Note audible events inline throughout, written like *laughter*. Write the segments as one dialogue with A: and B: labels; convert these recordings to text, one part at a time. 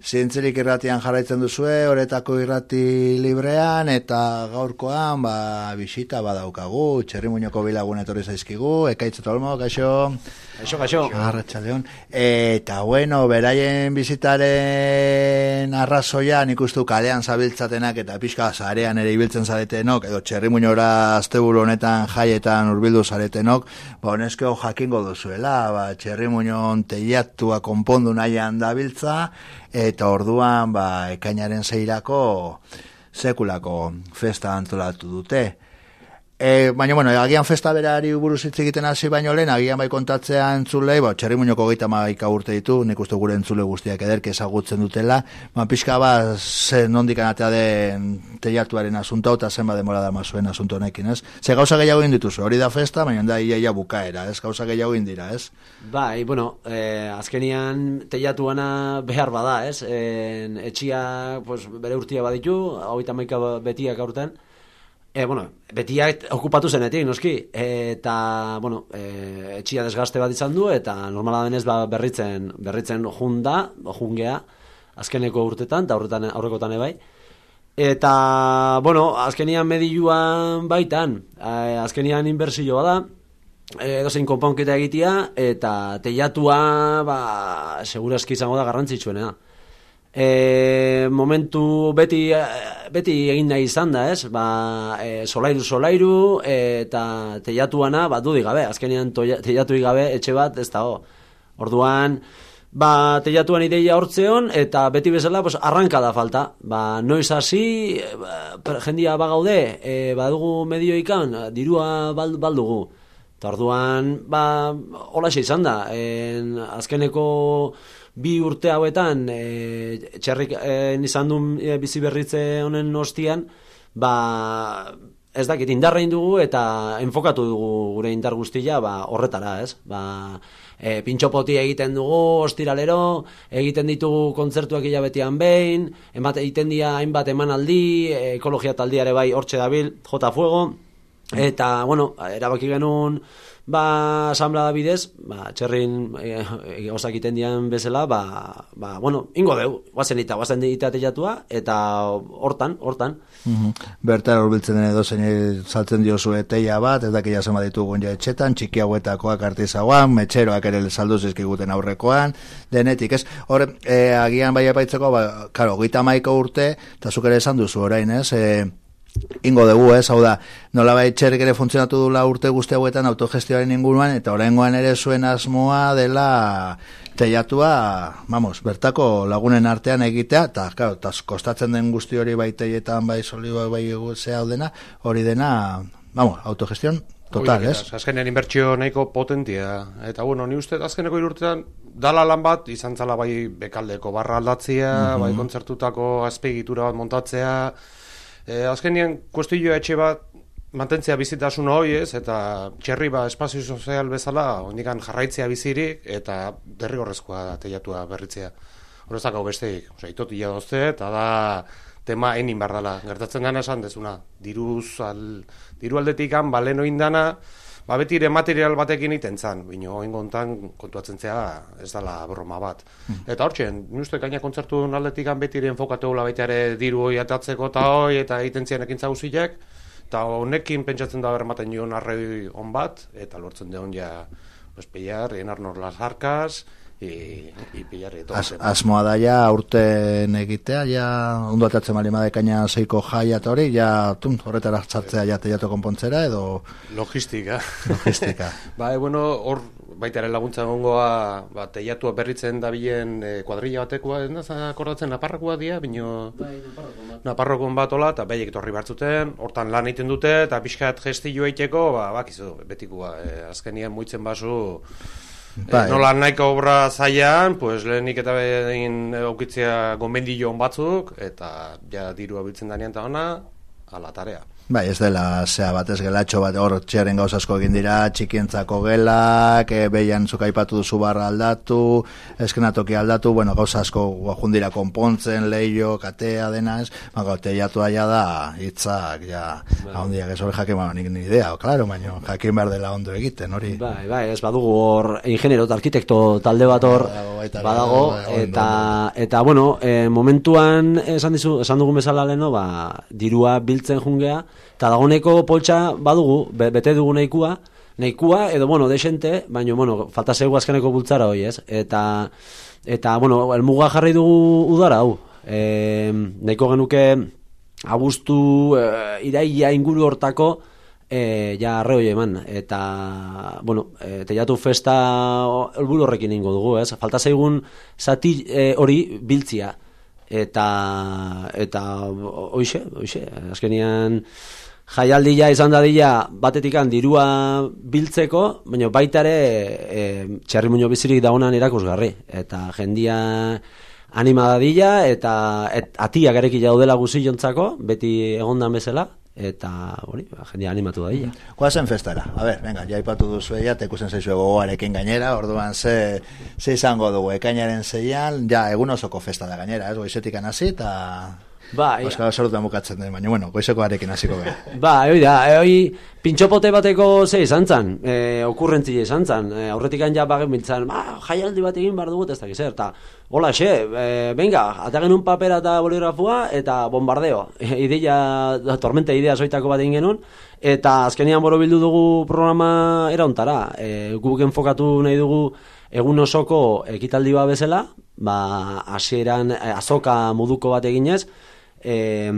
A: Zientzelik irratian jarraitzen duzue, horretako irrati librean, eta gaurkoan, ba, bisita badaukagu, txerri muñoko bilagun etorri zaizkigu, ekaitz eta olmo, kaixo.
B: Kaixo, kaixo.
A: Arratxaldeon. Eta, bueno, beraien bizitaren arrazoia, nik ustu kalean zabiltzatenak, eta pixka zarean ere ibiltzen zaretenok, edo txerri muñora asteburu honetan jaietan urbildu zaretenok, ba, honezkeo jakingo duzuela, ba, txerri muñon teiatua konpondu nahian dabiltza, eta orduan ba, ekainaren zeirako sekulako festa antolatu dute. E, baina, bueno, agian festa berari buruz hitz egiten hasi baino lehen, agian bai kontatzea entzulei, ba, txerri muñoko gaita maika urte ditu, nik uste gure entzule guztiak ederke ezagutzen dutela, ba, pixka ba, ze nondik anatea den teiatuaren asunto, eta zenba demora da mazuen asunto honekin, ez? Ze gauza gehiago indituzu, hori da festa, baina da ia, ia bukaera, ez? Gauza gehiago indira, ez?
B: Bai, bueno, eh, azkenian teiatuana behar bada, ez? En, etxia, pues, bere urtia baditu, hau eta maika betiak aurten, E, bueno, betia okupatu zenetik, noski, eta, bueno, e, etxia desgaste bat izan du, eta normala denez ba, berritzen, berritzen junda, jungea, azkeneko urtetan, eta horretan, aurrekotan ebai. Eta, bueno, azkenian mediuan baitan, e, azkenian inbertsio bada, e, dozein konponketa egitea, eta teiatua, ba, segurazki izango da garrantzitsuena. E, momentu beti beti egin nahi izan da, ez? Ba, e, solairu solairu eta teiatuana bat dudik gabe, azkenean teiatu gabe etxe bat ez dago. Orduan, ba, teiatuan ideia hortzeon eta beti bezala pues, arranka da falta. Ba, noiz hasi, ba, jendia bagaude, e, badugu medioikan, dirua baldugu. Eta orduan, ba, hola izan da, en, azkeneko bi urte hauetan e, txerrik e, izan duen e, bizi berritze honen ostian, ba, ez dakit indarra dugu eta enfokatu dugu gure indar guztia ba, horretara, ez? Ba, e, pintxopoti egiten dugu, ostiralero, egiten ditugu kontzertuak hilabetean behin, emat, egiten dia hainbat emanaldi, ekologia taldiare bai hortxe dabil, jota fuego, eta, bueno, erabaki genuen, ba, asamblea da bidez, ba, txerrin e, e, dian bezala, ba, ba, bueno, ingo deu, guazen eta guazen dita eta hortan, hortan.
A: Mm -hmm. Bertar urbiltzen den edo zein saltzen diozu eteia bat, ez dakia zema ditugun ja etxetan, txiki hauetakoak artizagoan, metxeroak ere saldu zizkiguten aurrekoan, denetik, ez? Hor, e, agian bai epaitzeko, ba, karo, gita maiko urte, eta zuk ere esan duzu orain, ez? E, ingo dugu, ez, hau da, nola bai txerrik ere funtzionatu dula urte guzti hauetan autogestioaren inguruan, eta oraingoan ere zuen asmoa dela teiatua, vamos, bertako lagunen artean egitea, eta, claro, eta kostatzen den guzti hori bai teietan, bai soli, bai, bai zea dena, hori dena, vamos, autogestion total, ez?
C: Azkenean inbertsio nahiko potentia, eta bueno, ni uste azkeneko irurtean, dala lan bat, izan zala bai bekaldeko barra aldatzea, mm bai kontzertutako azpegitura bat montatzea, E, azkenien, kuestioa etxe bat, mantentzea bizitasun hori ez, eta txerri ba, espazio sozial bezala, ondikan jarraitzea bizirik, eta derrigorrezkoa da teiatua berritzea. Horrezak hau besteik, oza, itoti jadozte, eta da tema enin bardala. Gertatzen gana esan dezuna, diruz, al, diru aldetik han, balen oindana, ba beti ere material batekin iten zan, bino oin gontan kontuatzen zea ez dala broma bat. Hmm. Eta hor txen, uste gaina kontzertu aldetik beti ere enfokatu gula baita ere diru hoi atatzeko eta hoi eta egiten zian ekin zauzileak, eta honekin pentsatzen da bermaten joan arrei on bat, eta lortzen deon ja, pues, peiar, enar las harkas, i, i
A: As, asmoa da ja urten egitea ja ondo atatzen mali madekaina seiko jaia eta hori ja tun, horretara txartzea ja teiatu konpontzera edo
C: logistika.
A: Logistika. *laughs*
C: Ba, e, bueno, hor baita ere laguntza gongoa ba, teiatua berritzen dabilen e, kuadrilla batekoa ez da akordatzen naparrakoa dia bino bai, naparrokon bat. Ola eta behiek torri bartzuten hortan lan egiten dute eta pixkat gestio eiteko ba, bakizu betikua e, azkenien muitzen basu Bai. E, nola nahiko obra zaian, pues lehenik eta behin aukitzea gomendio batzuk, eta ja diru abiltzen danean eta ona, ala tarea.
A: Bai, ez dela, zea batez gelatxo bat, hor txeren gauz asko egin dira, txikientzako gelak, e, behian zuka ipatu duzu barra aldatu, eskenatoki aldatu, bueno, gauz asko guajun dira konpontzen, leio, katea, dena ez, ba, gau, teiatu aia da, hitzak, ja, bai. ahondiak ez hori jakin, bueno, nik ni idea, klaro, baina jakin behar dela ondo egiten, hori.
B: Bai, bai, ez badugu hor, ingeniero eta arkitekto talde bat hor, badago, eta, eta, bueno, e, momentuan, esan, dizu, esan dugun bezala leno, ba, dirua biltzen jungea, Eta dagoneko poltsa badugu, bete dugu nahikua, nahikua edo, bueno, desente, baina, bueno, falta zegu azkeneko bultzara hoi, ez? Eta, eta bueno, elmuga jarri dugu udara, hau. E, nahiko genuke, abuztu, e, iraia inguru hortako, e, ja arre hoi eman. Eta, bueno, e, teiatu festa elburu horrekin ingo dugu, ez? Falta zaigun zati hori biltzia. Eta, eta, oixe, oixe, azkenian jaialdia izan dadila batetikan dirua biltzeko, baina baita ere e, txerri bizirik daunan erakusgarri. Eta jendia anima dadila eta et, atiak ereki jaudela guzilontzako, beti egondan bezala, eta hori, ba, jendia animatu dadila.
A: Koa festara? A ber, venga, ja ipatu duzu eia, tekusen zaizue gogoarekin gainera, orduan ze, ze izango dugu, ekainaren zeian, ja, egun osoko festa da gainera, ez, goizetik anasi, eta
B: Bai.
A: Euskal Salud bukatzen den, baina bueno, goizeko arekin hasiko gara. *laughs*
B: Ba, hoi da, e, hoi pintxopote bateko ze izan zan, e, okurrentzi izan zan, e, aurretik ja bagen bintzan, ba, jaialdi bat egin behar dugut ez dakiz, eta hola, xe, e, venga, atagen un papera eta boligrafua, eta bombardeo, e, *laughs* ideia, tormenta idea zoitako bat egin genuen, eta azkenian boro bildu dugu programa eraontara, e, guk enfokatu nahi dugu egun osoko ekitaldi bat bezala, ba, hasieran azoka moduko bat eginez, e,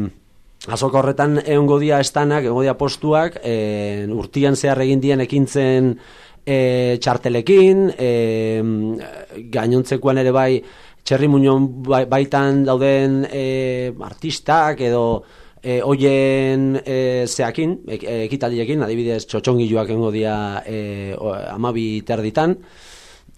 B: azoko horretan egongo dia estanak, egongo dia postuak, e, urtian zehar egin dien ekintzen e, txartelekin, e, gainontzekoan ere bai, txerri muñon bai, baitan dauden e, artistak edo e, oien e, zeakin, e, ekitaliekin, adibidez txotxongiluak egongo dia e, amabi terditan,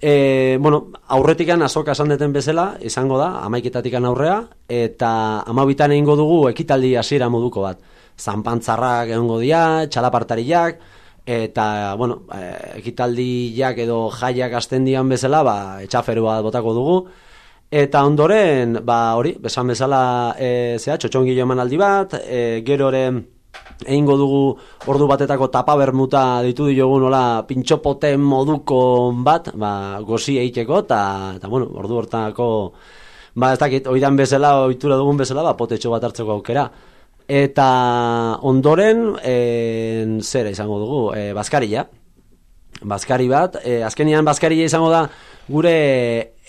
B: E, bueno, aurretikan azoka esan deten bezala, izango da, amaiketatikan aurrea, eta amabitan egingo dugu ekitaldi hasiera moduko bat. Zanpantzarrak egongo dia, txalapartariak, eta, bueno, e, ekitaldiak edo jaiak asten dian bezala, ba, etxaferu bat botako dugu. Eta ondoren, ba, hori, besan bezala, e, zera, txotxongilo eman aldi bat, e, gero egingo dugu ordu batetako tapa bermuta ditu diogu nola pintxopoten moduko bat, ba, gozi eiteko, eta, bueno, ordu hortako, ba, ez dakit, oidan bezala, oitura dugun bezala, ba, potetxo bat hartzeko aukera. Eta ondoren, en, zera izango dugu, e, Baskaria. Baskari bat, e, azkenian Baskaria izango da, gure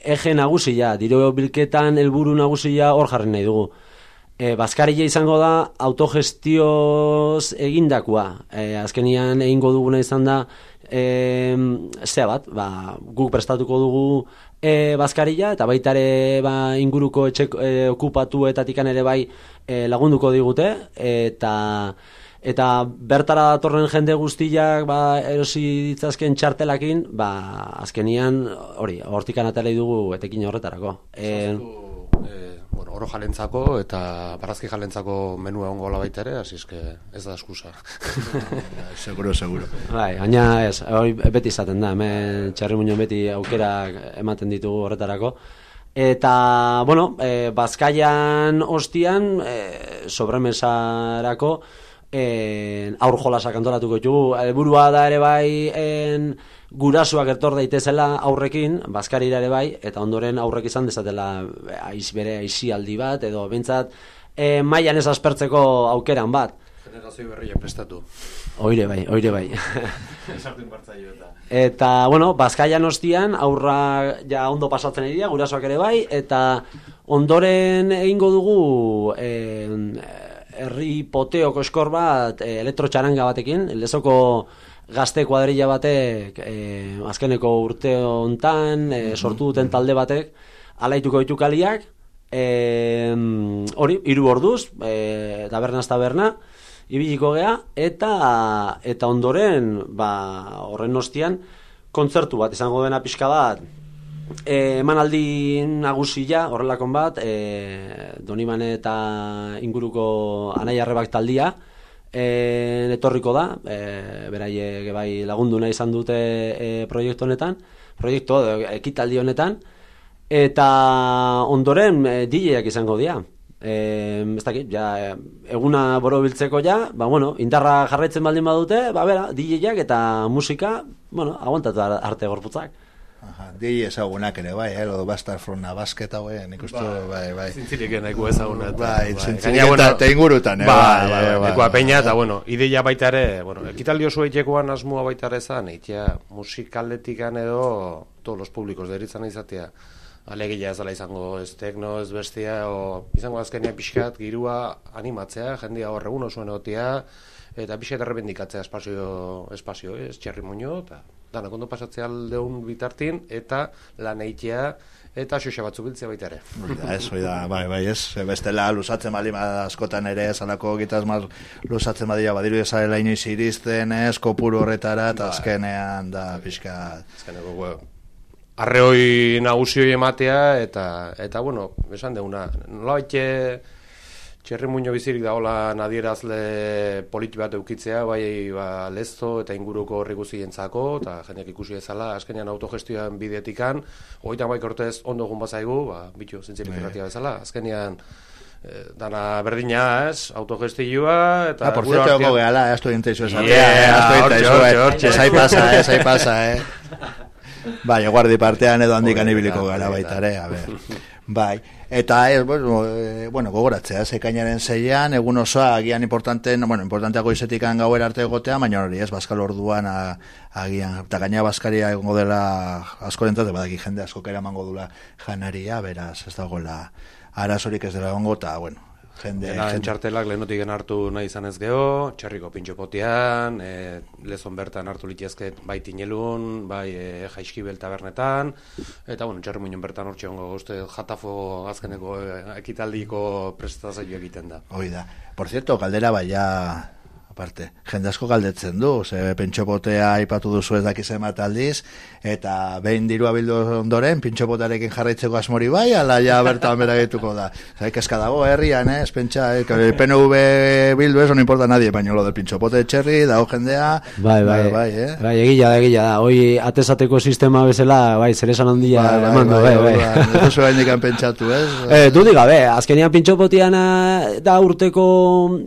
B: ege nagusia, diro bilketan helburu nagusia hor jarri nahi dugu e, Baskaria izango da autogestioz egindakoa. E, azkenian egingo duguna izan da e, zea bat, ba, guk prestatuko dugu e, Baskaria eta baita ere ba, inguruko etxe e, okupatu eta tikan ere bai e, lagunduko digute eta eta bertara datorren jende guztiak ba, erosi ditzazken txartelakin ba, azkenian hori, hortikan atalei dugu etekin horretarako. E,
C: oro jalentzako eta barazki jalentzako menu egon gola baita ere, hasi eske ez da eskusa. *laughs*
A: seguro, seguro.
B: Bai, baina ez, hori beti izaten da, hemen txarri beti aukera ematen ditugu horretarako. Eta, bueno, e, bazkaian ostian, e, sobremesarako, e, aur jolasak antolatuko ditugu. Elburua da ere bai, en, gurasuak ertor daitezela aurrekin, bazkarira ere bai, eta ondoren aurrek izan dezatela aiz bere aizialdi bat, edo bintzat e, mailan ez aspertzeko aukeran bat.
C: Generazio berriak prestatu.
B: Oire bai, oire bai. *laughs* eta, bueno, bazkaian ostian, aurra ja ondo pasatzen egia, gurasoak ere bai, eta ondoren egingo dugu e, herri poteoko eskor bat e, elektrotxaranga batekin, lezoko gazte kuadrilla batek e, azkeneko urte hontan e, sortu duten talde batek alaituko ditu kaliak e, hori, hiru orduz e, taberna taberna ibiliko gea eta eta ondoren ba, horren ostian kontzertu bat izango dena pixka bat e, emanaldi nagusia horrelakon bat e, Donibane eta inguruko anaiarrebak taldia e, etorriko da, e, beraiek bai lagundu nahi izan dute e, proiektu honetan, proiektu ekitaldi honetan, eta ondoren e, DJak izango dira. E, ez dakit, ja, eguna boro biltzeko ja, ba, bueno, indarra jarraitzen baldin badute, ba, bera, DJak eta musika, bueno, aguantatu arte gorputzak.
A: Aha, di ezagunak ere, bai, eh, lo bastar from a basket hau, eh, nik uste, bai, bai. bai.
C: Zintzirik nahiko ezaguna.
A: Bai, bai. zintzirik eta, eta ingurutan, eh,
C: bai, bai, bai, bai, peina, eta, bueno, ideia baita ere, bueno, ekitaldi oso eitekoan asmua baita ere zan, eitea musikaldetikan edo todos los públicos deritzen izatea. Alegia ez dela izango ez tekno, ez bestia, o izango azkenia pixkat, girua animatzea, jendia horre uno zuen otia, eta pixkat errebendikatzea espazio, espazio, ez, txerri muño, eta danak ondo pasatzea aldeun bitartin, eta lan eitea, eta xoxa batzu biltzea baita ere.
A: ez, da, bai, bai, ez, bestela lusatzen bali askotan ere, zalako gitaz maz lusatzen badia, badiru ezarela inoiz iristen, ez, kopuru horretara, eta bai. azkenean, da, pixka...
C: Azkeneko, gu, arreoi nagusioi ematea, eta, eta bueno, esan deuna, nola Txerri muño bizirik da hola nadierazle politi bat eukitzea, bai ba, lezto eta inguruko horri guzientzako, eta jendeak ikusi ezala, azkenean autogestioan bidetikan, hogeita baik ortez ondo egun bazaigu, ba, bitu, zintzirik bai. bezala, azkenean eh, dana berdina ez, autogestioa, eta...
A: Ah, por cierto, ego gehala, esto esan. Yeah, hortxe, ez pasa, ez hai pasa, eh. *laughs* Bai, guardi partean edo handikan ibiliko gara baita, ere, a ver. *laughs* Bai, eta ez, bueno, e, bueno gogoratzea, zekainaren zeian, egun osoa, agian importante, bueno, importanteago izetikan gauer arte egotea, baina hori ez, baskal orduan, a, agian, eta gaina baskaria egongo dela askorentzat, badaki jende asko kera mango dula janaria, beraz, ez dagoela arazorik ez dela egongo, eta, bueno,
C: jende, Dena, jende. txartelak lehenotik hartu nahi izan ez geho, txerriko pintxo potian, e, lezon bertan hartu litezket bai tinelun, bai e, jaiskibel tabernetan, eta bueno, txerri muinen bertan hor txongo, uste jatafo azkeneko e, ekitaldiko prestazio egiten da.
A: Hoi da. Por cierto, galdera bai, ja, aparte, jende asko galdetzen du, ze pentsopotea aipatu duzu ez dakiz emat aldiz, eta behin dirua bildu ondoren, pintxopotarekin jarraitzeko asmori bai, ala ja bertan bera da. Zai, keska dago, herrian, eh, espentsa, eh, PNV bildu ez, no importa nadie, baina lo del pintxopote txerri, dago jendea,
B: bai, bai, bai, bai, eh? bai egila da, egila da, hoi atesateko sistema bezala, bai, zer esan handia, bai, bai,
A: emando, bai, bai, bai, bai, hain pentsatu, ez? *laughs*
B: Eh, du diga, be, azkenian pintxopotiana da urteko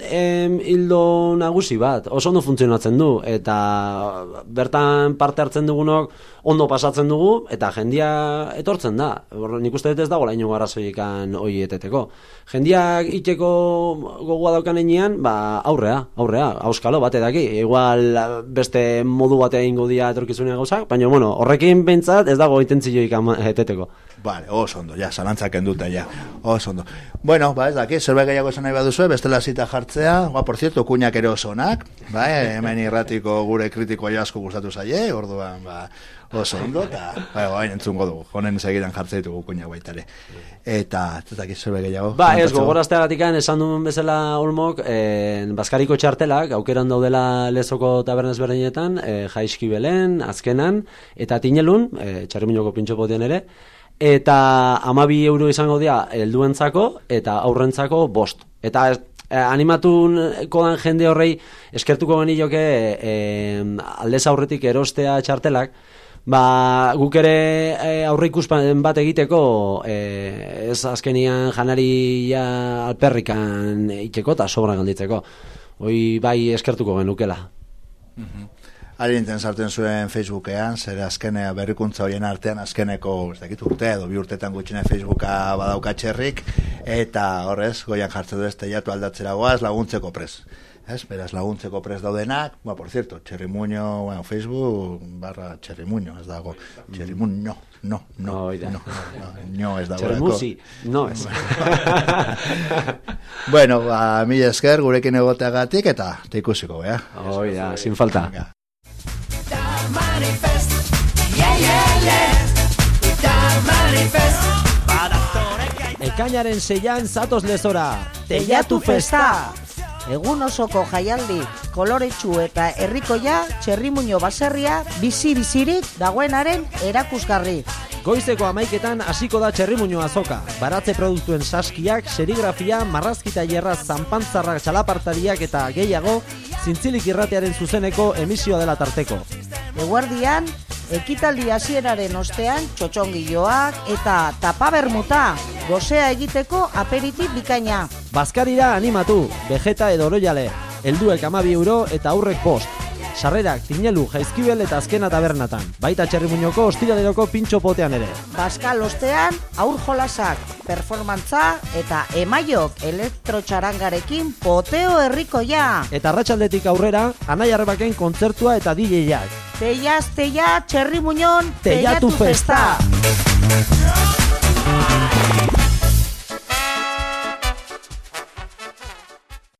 B: em, hildo nagusi bat, oso ondo funtzionatzen du, eta bertan parte hartzen dugunok, ondo pasatzen dugu eta jendia etortzen da. Nik uste dut ez dago laino garrazoikan hoi eteteko. Jendia itxeko gogoa daukan enean, ba, aurrea, aurrea, auskalo bate daki. Igual beste modu batea ingo dia etorkizunea gauzak, baina bueno, horrekin pentsat ez dago intentzioik eteteko.
A: Vale, oso ondo, ja, zalantzak endute, ja, oso ondo. Bueno, ba, ez daki, zerbait gehiago esan nahi baduzu, bestela zita jartzea, ba, por cierto, kuñak ere oso onak, ba, hemen irratiko gure kritiko asko gustatu zaie, orduan, ba, oso ondo, eta bai, bai, entzungo dugu, honen segidan jartzen ditugu kuina baita ere. Eta, ez dakit zerbe gehiago.
B: Ba, ez gogorazteagatik esan duen bezala olmok, en, Baskariko txartelak, aukeran daudela lezoko tabernez berdinetan, e, jaiski belen, azkenan, eta tinelun, e, txarriminoko pintxo ere, eta amabi euro izango dira helduentzako eta aurrentzako bost. Eta eh, animatun kodan jende horrei eskertuko genioke eh, aldez aurretik erostea txartelak, Ba, guk ere e, aurre ikuspan bat egiteko e, ez azkenian janaria alperrikan itxeko eta sobra ganditzeko. Hoi bai eskertuko genukela.
A: Mm -hmm. Sartzen zuen Facebookean, zer azkenea berrikuntza horien artean azkeneko, ez dakit urte edo bi urtetan gutxine Facebooka badaukatxerrik, eta horrez, goian jartzen du ez teiatu aldatzera goaz laguntzeko prez. Ez, beraz laguntzeko prest daudenak, ba, por cierto, txerrimuño, bueno, Facebook, barra txerrimuño, ez dago, txerrimuño, no, no, no, no, no, no, ez dago.
B: Txerrimuzi, no, ez. *laughs*
A: bueno, ba, mi esker, gurekin egoteagatik, eta te ikusiko, eh?
B: Oida, sin falta. Venga. Ekainaren seian zatoz lezora, teiatu festa!
D: Egun osoko jaialdi, koloretsu eta herrikoia, txerrimuño baserria, bizi-bizirik dagoenaren erakusgarri.
B: Goizeko amaiketan hasiko da txerrimuño azoka. Baratze produktuen saskiak, serigrafia, marrazkita jerra zanpantzarrak txalapartariak eta gehiago, zintzilik irratearen zuzeneko emisioa dela tarteko.
D: Eguardian, ekitaldi hasieraren ostean txotxongiloak eta tapabermuta gozea egiteko aperitif bikaina.
B: Bazkarira animatu, vegeta edo oroiale, helduek amabi euro eta aurrek post. Sarrerak, tinelu, jaizkibel eta azkena tabernatan. Baita txerrimuñoko ostiraleroko pintxo potean ere.
D: Baskal ostean, aur jolasak, performantza eta emaiok elektrotxarangarekin poteo herrikoia.
B: Eta arratsaldetik aurrera, anai arrebaken kontzertua eta DJ-ak.
D: Teiaz, teia, txerri muñon,
B: Teiatu festa.
D: festa.